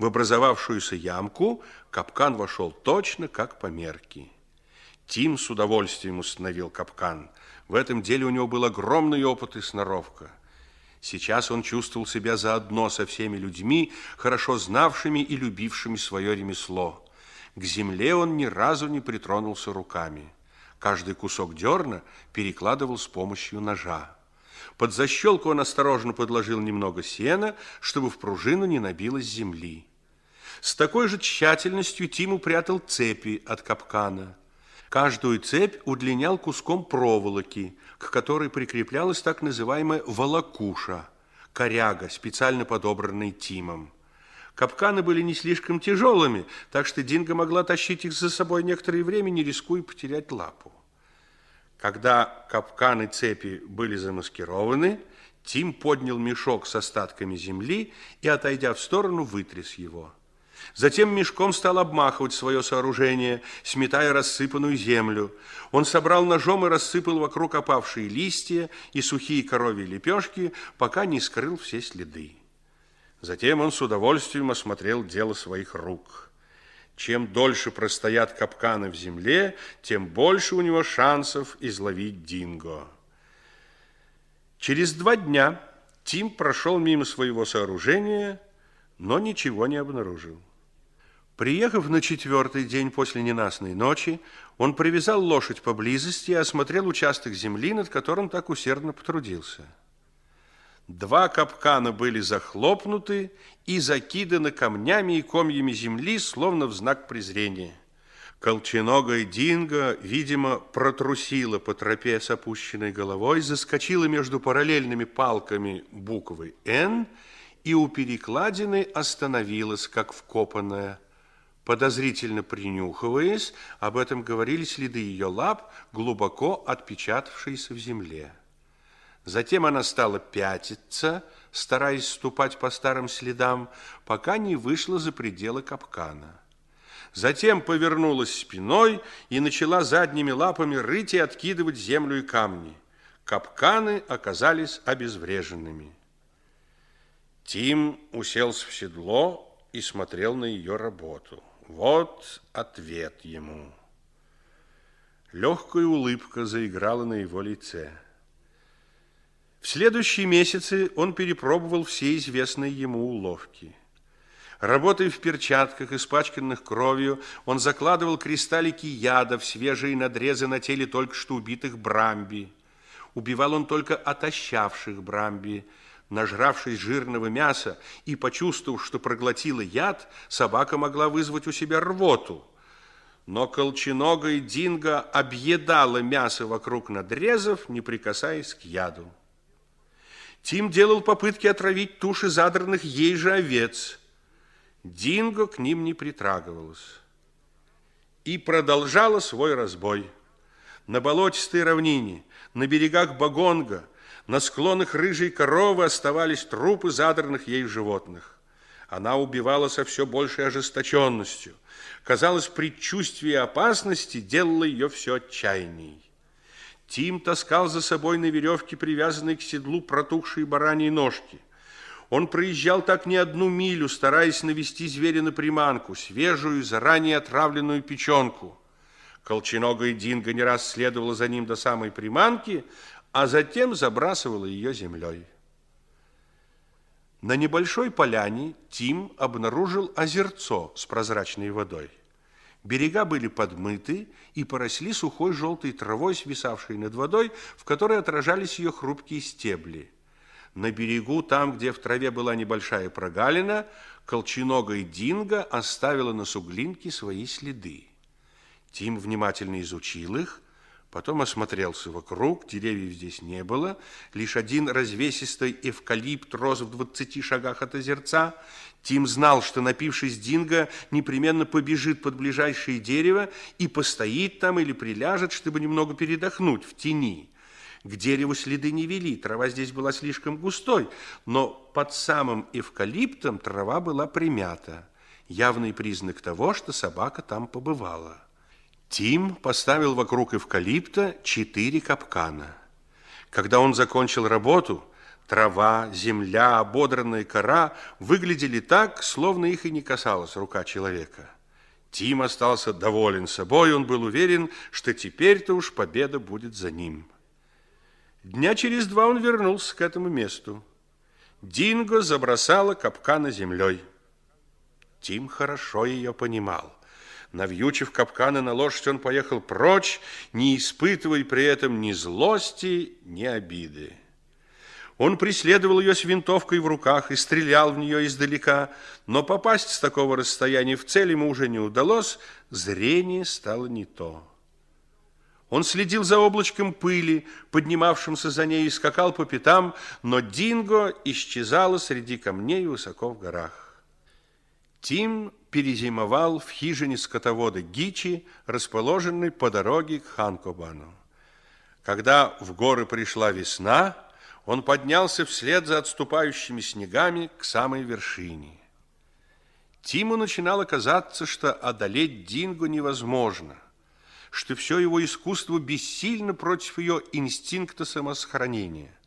В образовавшуюся ямку капкан вошел точно, как по мерке. Тим с удовольствием установил капкан. В этом деле у него был огромный опыт и сноровка. Сейчас он чувствовал себя заодно со всеми людьми, хорошо знавшими и любившими свое ремесло. К земле он ни разу не притронулся руками. Каждый кусок дерна перекладывал с помощью ножа. Под защелку он осторожно подложил немного сена, чтобы в пружину не набилось земли. С такой же тщательностью Тим упрятал цепи от капкана. Каждую цепь удлинял куском проволоки, к которой прикреплялась так называемая волокуша, коряга, специально подобранный Тимом. Капканы были не слишком тяжелыми, так что Динго могла тащить их за собой некоторое время, не рискуя потерять лапу. Когда капканы цепи были замаскированы, Тим поднял мешок с остатками земли и, отойдя в сторону, вытряс его. Затем мешком стал обмахивать свое сооружение, сметая рассыпанную землю. Он собрал ножом и рассыпал вокруг опавшие листья и сухие коровьи лепешки, пока не скрыл все следы. Затем он с удовольствием осмотрел дело своих рук. Чем дольше простоят капканы в земле, тем больше у него шансов изловить динго. Через два дня Тим прошел мимо своего сооружения, но ничего не обнаружил. Приехав на четвертый день после ненастной ночи, он привязал лошадь поблизости и осмотрел участок земли, над которым так усердно потрудился. Два капкана были захлопнуты и закиданы камнями и комьями земли, словно в знак презрения. Колченогая Динго, видимо, протрусила по тропе с опущенной головой, заскочила между параллельными палками буквы «Н» и у перекладины остановилась, как вкопанная. Подозрительно принюхиваясь, об этом говорили следы ее лап, глубоко отпечатавшиеся в земле. Затем она стала пятиться, стараясь ступать по старым следам, пока не вышла за пределы капкана. Затем повернулась спиной и начала задними лапами рыть и откидывать землю и камни. Капканы оказались обезвреженными. Тим уселся в седло и смотрел на ее работу. Вот ответ ему. Легкая улыбка заиграла на его лице. В следующие месяцы он перепробовал все известные ему уловки. Работая в перчатках, испачканных кровью, он закладывал кристаллики яда в свежие надрезы на теле только что убитых брамби. Убивал он только отощавших брамби. Нажравшись жирного мяса и почувствовав, что проглотила яд, собака могла вызвать у себя рвоту. Но колченогая динго объедала мясо вокруг надрезов, не прикасаясь к яду. Тим делал попытки отравить туши задранных ей же овец. Динго к ним не притрагивалась. И продолжала свой разбой. На болотистой равнине, на берегах Багонга, на склонах рыжей коровы оставались трупы задранных ей животных. Она убивала со все большей ожесточенностью. Казалось, предчувствие опасности делало ее все отчаянней. Тим таскал за собой на веревке, привязанной к седлу, протухшие бараньи ножки. Он проезжал так не одну милю, стараясь навести зверя на приманку, свежую, заранее отравленную печенку. Колченогая Динго не раз следовала за ним до самой приманки, а затем забрасывала ее землей. На небольшой поляне Тим обнаружил озерцо с прозрачной водой. Берега были подмыты и поросли сухой желтой травой, свисавшей над водой, в которой отражались ее хрупкие стебли. На берегу, там, где в траве была небольшая прогалина, колченогая динго оставила на суглинке свои следы. Тим внимательно изучил их, Потом осмотрелся вокруг, деревьев здесь не было, лишь один развесистый эвкалипт рос в двадцати шагах от озерца. Тим знал, что, напившись Динго, непременно побежит под ближайшее дерево и постоит там или приляжет, чтобы немного передохнуть в тени. К дереву следы не вели, трава здесь была слишком густой, но под самым эвкалиптом трава была примята, явный признак того, что собака там побывала. Тим поставил вокруг эвкалипта четыре капкана. Когда он закончил работу, Трава, земля, ободранная кора выглядели так, словно их и не касалась рука человека. Тим остался доволен собой, он был уверен, что теперь-то уж победа будет за ним. Дня через два он вернулся к этому месту. Динго забросала капкана землей. Тим хорошо ее понимал. Навьючив капканы на лошадь, он поехал прочь, не испытывая при этом ни злости, ни обиды. Он преследовал ее с винтовкой в руках и стрелял в нее издалека, но попасть с такого расстояния в цель ему уже не удалось, зрение стало не то. Он следил за облачком пыли, поднимавшимся за ней, и скакал по пятам, но Динго исчезала среди камней высоко в горах. Тим перезимовал в хижине скотовода Гичи, расположенной по дороге к Ханкобану. Когда в горы пришла весна, он поднялся вслед за отступающими снегами к самой вершине. Тиму начинало казаться, что одолеть Дингу невозможно, что все его искусство бессильно против ее инстинкта самосохранения –